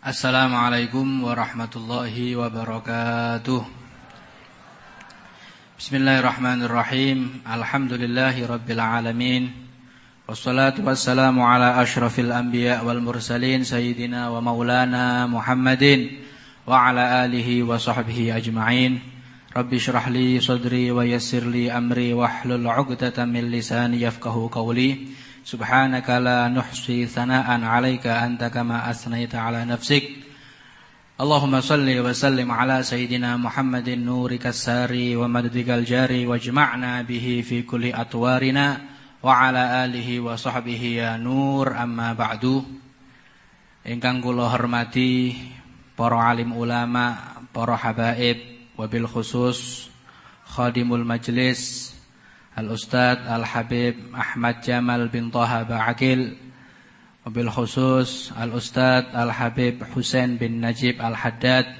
Assalamualaikum warahmatullahi wabarakatuh Bismillahirrahmanirrahim Alhamdulillahi rabbil alamin Wassalatu wassalamu ala ashrafil anbiya wal mursalin Sayyidina wa maulana Muhammadin Wa ala alihi wa sahbihi ajma'in Rabbi syrah li sadri wa yassir li amri Wahlul uqdatan min lisani yafkahu qawli Subhanaka la nuhsi thana'an 'alaika anta kama asnaita 'ala nafsik. Allahumma salli wa sallim ala sayyidina Muhammadin nurika sari wa madadikal jari wajma'na bihi fi kulli atwarina wa ala alihi wa sahbihi ya nur amma ba'du. Ingkang hormati para alim ulama, para habaib, wabil khusus khadimul majlis Al-Ustadz Al-Habib Ahmad Jamal bin Taha Ba'akil. Wabil khusus Al-Ustadz Al-Habib Husain bin Najib Al-Haddad.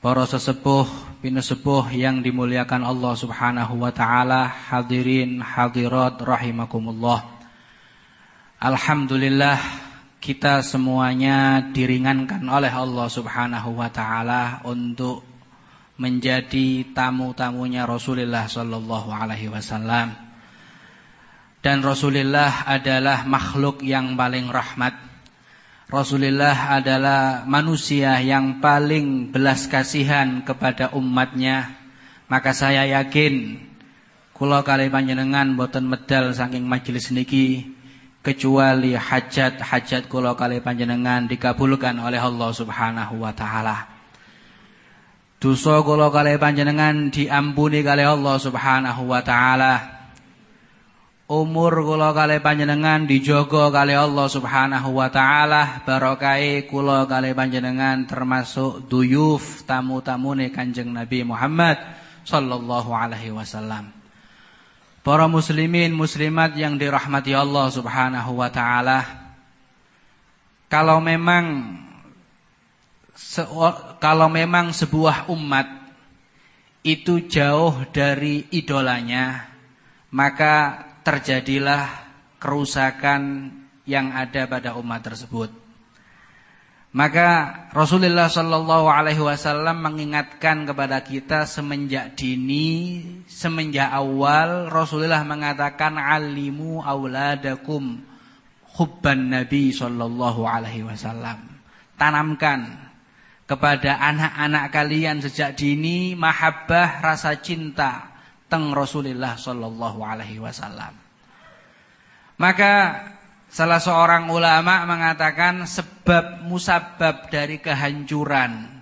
Para sesepuh bin sepuh yang dimuliakan Allah subhanahu wa ta'ala Hadirin hadirat rahimakumullah. Alhamdulillah kita semuanya diringankan oleh Allah subhanahu wa ta'ala Untuk menjadi tamu-tamunya Rasulullah sallallahu alaihi wasallam. Dan Rasulullah adalah makhluk yang paling rahmat. Rasulullah adalah manusia yang paling belas kasihan kepada umatnya. Maka saya yakin kula kali panjenengan boten medal saking majelis niki kecuali hajat-hajat kula kali panjenengan dikabulkan oleh Allah Subhanahu wa taala. Dosa kula kalih panjenengan diampuni kalih Allah Subhanahu wa taala. Umur kula kalih panjenengan dijogo kalih Allah Subhanahu wa taala. Barokai kula kalih panjenengan termasuk duyuf tamu-tamune Kanjeng Nabi Muhammad sallallahu alaihi wasallam. Para muslimin muslimat yang dirahmati Allah Subhanahu wa taala. Kalau memang kalau memang sebuah umat itu jauh dari idolanya, maka terjadilah kerusakan yang ada pada umat tersebut. Maka Rasulullah Shallallahu Alaihi Wasallam mengingatkan kepada kita semenjak dini, semenjak awal Rasulullah mengatakan alimu auladakum hubban Nabi Shallallahu Alaihi Wasallam. Tanamkan kepada anak-anak kalian sejak dini mahabbah rasa cinta teng Rasulullah sallallahu alaihi wasallam. Maka salah seorang ulama mengatakan sebab musabab dari kehancuran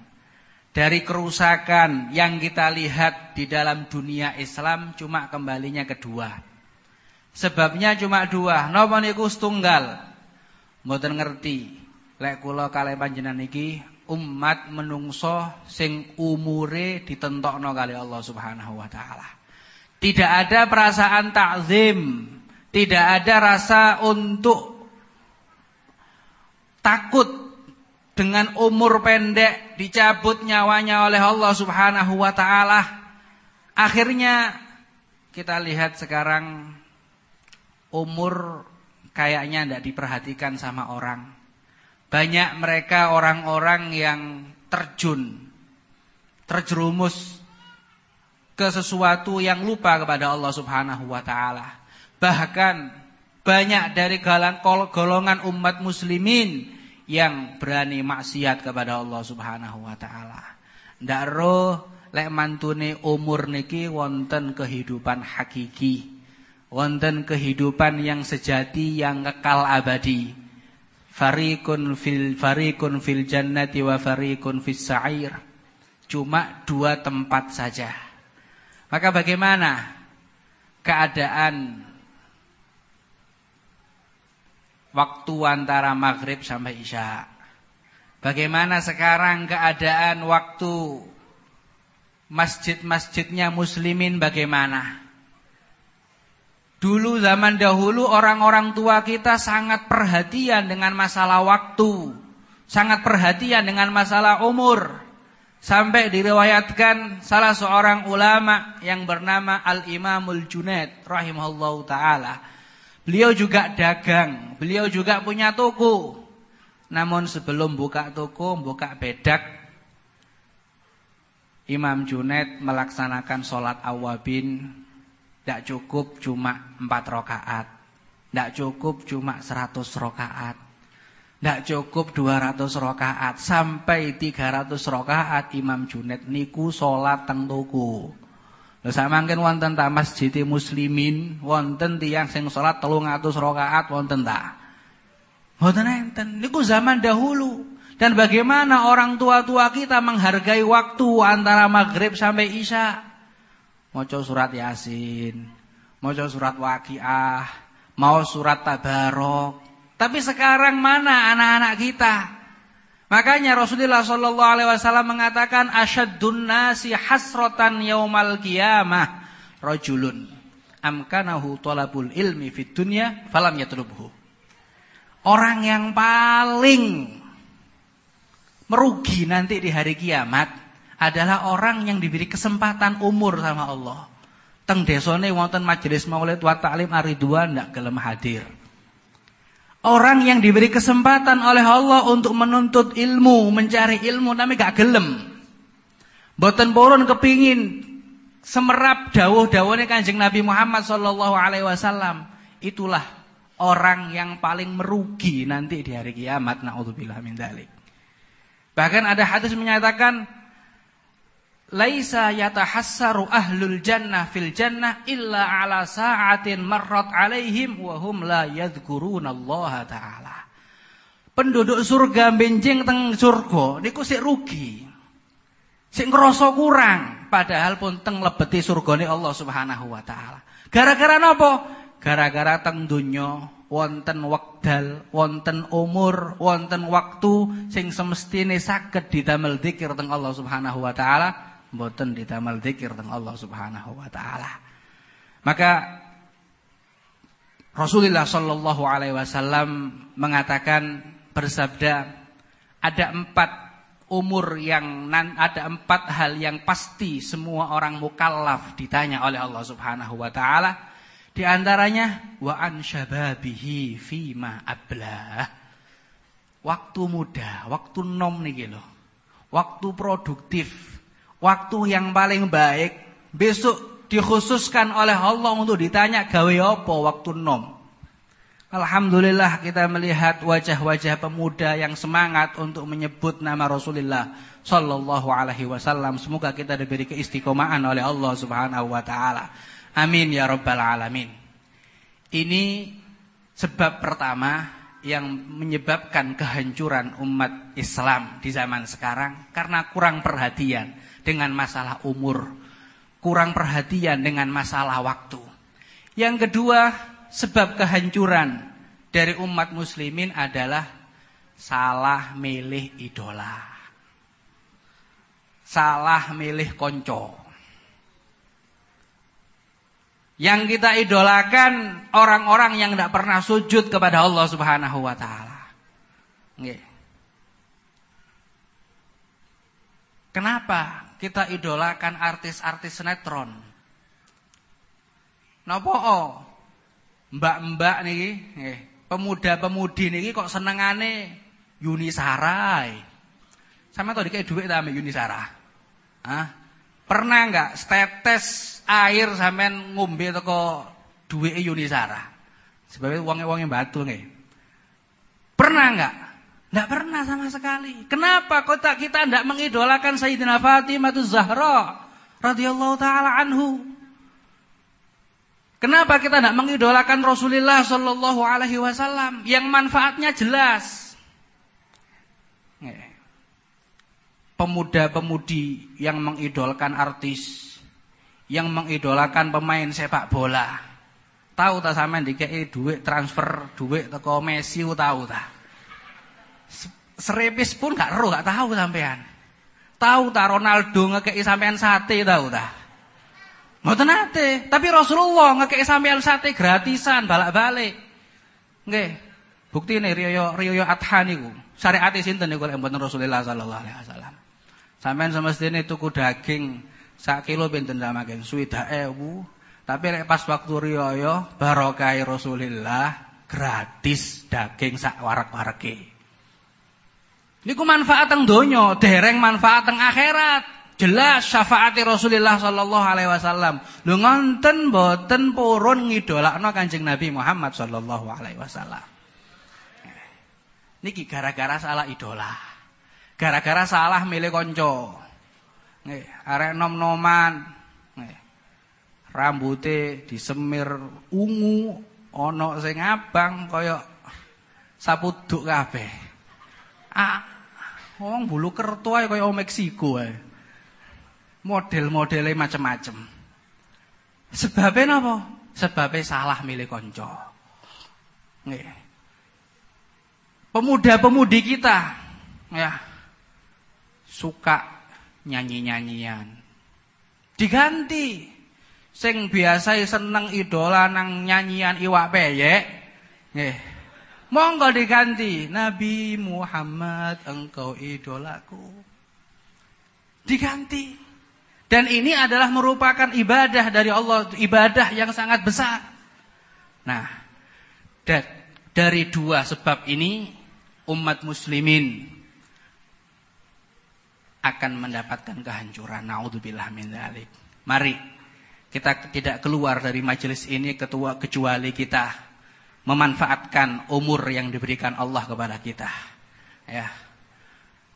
dari kerusakan yang kita lihat di dalam dunia Islam cuma kembalinya kedua. Sebabnya cuma dua, napa niku setunggal. Mboten ngerti. Lek kula kalih panjenengan iki umat menungso sing umure ditentokno kali Allah Subhanahu wa taala. Tidak ada perasaan takzim, tidak ada rasa untuk takut dengan umur pendek dicabut nyawanya oleh Allah Subhanahu wa taala. Akhirnya kita lihat sekarang umur kayaknya tidak diperhatikan sama orang. Banyak mereka orang-orang yang terjun, terjerumus ke sesuatu yang lupa kepada Allah Subhanahu wa taala. Bahkan banyak dari golongan umat muslimin yang berani maksiat kepada Allah Subhanahu wa taala. Ndak roh lek mantune umur niki wonten kehidupan hakiki. Wonten kehidupan yang sejati yang kekal abadi. Farikun fil farikun fil jannati wa farikun fis sa'ir. Cuma dua tempat saja. Maka bagaimana keadaan waktu antara maghrib sampai isya? Bagaimana sekarang keadaan waktu masjid-masjidnya muslimin bagaimana? Dulu zaman dahulu orang-orang tua kita sangat perhatian dengan masalah waktu. Sangat perhatian dengan masalah umur. Sampai diriwayatkan salah seorang ulama yang bernama Al-Imamul Junaid rahimahullah ta'ala. Beliau juga dagang, beliau juga punya toko. Namun sebelum buka toko, buka bedak, Imam Junaid melaksanakan sholat awabin. Tidak cukup cuma empat rokaat. Tidak cukup cuma seratus rokaat. Tidak cukup dua ratus rokaat. Sampai tiga ratus rokaat Imam Junaid niku sholat teng tuku. Lha samangken wonten ta masjid muslimin, wonten tiyang sing salat 300 rakaat wonten ta? Mboten enten. Niku zaman dahulu. Dan bagaimana orang tua-tua kita menghargai waktu antara maghrib sampai isya. Maca surat Yasin, maca surat Waqiah, mau surat Tabarok. Tapi sekarang mana anak-anak kita? Makanya Rasulullah Shallallahu Alaihi Wasallam mengatakan asyadun nasi hasrotan yaumal qiyamah rojulun amkanahu tolabul ilmi fit dunya falam yatrubhu. Orang yang paling merugi nanti di hari kiamat adalah orang yang diberi kesempatan umur sama Allah. Teng desone wonten majelis maulid wa ta'lim ariduan ndak gelem hadir. Orang yang diberi kesempatan oleh Allah untuk menuntut ilmu, mencari ilmu tapi gak gelem. Boten purun kepingin semerap dawuh-dawuhnya Kanjeng Nabi Muhammad sallallahu alaihi wasallam. Itulah orang yang paling merugi nanti di hari kiamat. Nauzubillah min dzalik. Bahkan ada hadis menyatakan laisa yatahassaru ahlul jannah fil jannah illa ala sa'atin marrat alaihim wa hum la yadhkurunallaha taala. Penduduk surga benjing teng surga niku sik rugi. Sik ngrasa kurang padahal pun teng lebeti surgane Allah Subhanahu wa taala. Gara-gara napa? Gara-gara teng donya wonten wekdal, wonten umur, wonten waktu sing semestine saged didamel zikir teng Allah Subhanahu wa taala, mboten didamel zikir teng Allah Subhanahu wa taala. Maka Rasulullah sallallahu alaihi wasallam mengatakan bersabda ada empat umur yang ada empat hal yang pasti semua orang mukallaf ditanya oleh Allah Subhanahu wa taala di antaranya wa an syababihi fima ablah. Waktu muda, waktu nom nih loh. Waktu produktif, waktu yang paling baik besok dikhususkan oleh Allah untuk ditanya gawe apa waktu nom. Alhamdulillah kita melihat wajah-wajah pemuda yang semangat untuk menyebut nama Rasulullah sallallahu alaihi wasallam. Semoga kita diberi keistiqomahan oleh Allah Subhanahu wa taala. Amin ya rabbal alamin. Ini sebab pertama yang menyebabkan kehancuran umat Islam di zaman sekarang karena kurang perhatian dengan masalah umur, kurang perhatian dengan masalah waktu. Yang kedua, sebab kehancuran dari umat muslimin adalah salah milih idola. Salah milih konco. Yang kita idolakan orang-orang yang tidak pernah sujud kepada Allah Subhanahu wa taala. Kenapa kita idolakan artis-artis sinetron? Napa? Mbak-mbak nggih, pemuda-pemudi niki kok senengane Yuni Sarai. Sama tau dikai duit ta Yuni Sarah? Hah? Pernah enggak setetes air sampean ngombe teko duweke Yunisara. Sebab wonge-wonge batu nggih. Pernah enggak? Enggak pernah sama sekali. Kenapa kota kita enggak mengidolakan Sayyidina Fatimah Zahra radhiyallahu taala anhu? Kenapa kita tidak mengidolakan Rasulullah Shallallahu Alaihi Wasallam yang manfaatnya jelas? Pemuda-pemudi yang mengidolakan artis yang mengidolakan pemain sepak bola. Tahu tak sampean dikei duit transfer duit teko Messi tahu tak? Serepis pun gak ero gak tahu sampean. Tahu tak Ronaldo ngekei sampean sate tahu tak? Mboten nate, tapi Rasulullah ngekei sampean sate gratisan balak-balik. Nggih. Buktine riyo riyo adha niku. Syariat sinten niku lek mboten Rasulullah sallallahu alaihi wasallam. Sampean semestine tuku daging sak kilo pinten samaken ewu tapi lek pas waktu riyaya barokah Rasulillah gratis daging sak warak-wareke Niku manfaat teng donya, dereng manfaat teng akhirat. Jelas syafaati Rasulullah sallallahu alaihi wasallam. Lho ngonten boten purun ngidolakno Kanjeng Nabi Muhammad sallallahu alaihi wasallam. Niki gara-gara salah idola. Gara-gara salah milih konco. Nggih, arek nom-noman. Nggih. Rambute disemir ungu, ana sing abang kaya sapuduk kabeh. Ah, wong bulu kerto ae kaya Meksiko ae model-modele macam-macam. Sebabnya apa? Sebabnya salah milih konco. Pemuda-pemudi kita ya suka nyanyi-nyanyian. Diganti sing biasa seneng idola nang nyanyian iwak peyek. Nggih. Monggo diganti Nabi Muhammad engkau idolaku. Diganti. Dan ini adalah merupakan ibadah dari Allah, ibadah yang sangat besar. Nah, dari dua sebab ini umat muslimin akan mendapatkan kehancuran. Nauzubillah min dzalik. Mari kita tidak keluar dari majelis ini ketua kecuali kita memanfaatkan umur yang diberikan Allah kepada kita. Ya.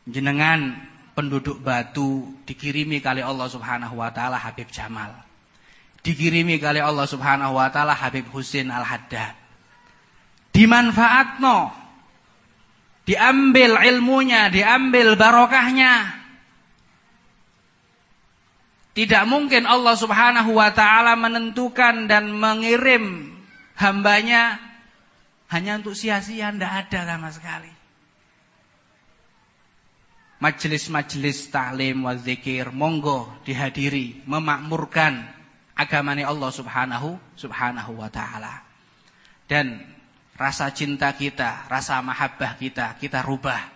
Jenengan penduduk Batu dikirimi kali Allah Subhanahu wa taala Habib Jamal. Dikirimi kali Allah Subhanahu wa taala Habib Husin Al-Haddad. Dimanfaatno. Diambil ilmunya, diambil barokahnya. Tidak mungkin Allah Subhanahu wa taala menentukan dan mengirim hambanya hanya untuk sia-sia, tidak ada sama sekali majelis-majelis taklim wa zikir monggo dihadiri memakmurkan agamanya Allah Subhanahu Subhanahu wa taala. Dan rasa cinta kita, rasa mahabbah kita kita rubah.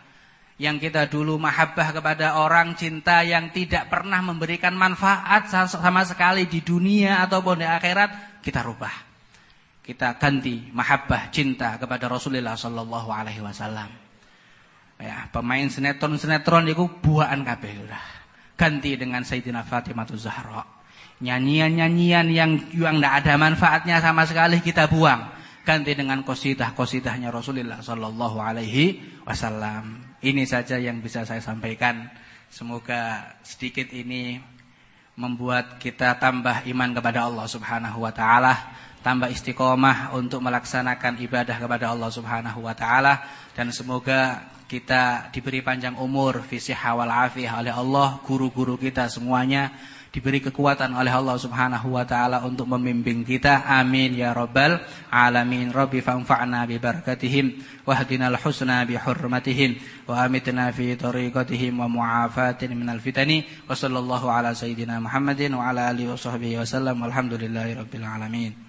Yang kita dulu mahabbah kepada orang cinta yang tidak pernah memberikan manfaat sama sekali di dunia ataupun di akhirat, kita rubah. Kita ganti mahabbah cinta kepada Rasulullah sallallahu alaihi wasallam. Ya, pemain sinetron-sinetron itu buaan kabeh udah. Ganti dengan Sayyidina Fatimah Zahra. Nyanyian-nyanyian yang yang tidak ada manfaatnya sama sekali kita buang. Ganti dengan kosidah-kosidahnya Rasulullah sallallahu alaihi wasallam. Ini saja yang bisa saya sampaikan. Semoga sedikit ini membuat kita tambah iman kepada Allah Subhanahu wa taala, tambah istiqomah untuk melaksanakan ibadah kepada Allah Subhanahu wa taala dan semoga kita diberi panjang umur, visi hawal afiyah oleh Allah, guru-guru kita semuanya diberi kekuatan oleh Allah Subhanahu wa taala untuk membimbing kita. Amin ya rabbal alamin. Rabbi fanfa'na bi barakatihim wahdinal husna bi hurmatihim wa amitna fi tariqatihim wa mu'afatin minal fitani. Wa sallallahu ala sayyidina Muhammadin wa ala alihi wa sahbihi wasallam. Walhamdulillahi rabbil alamin.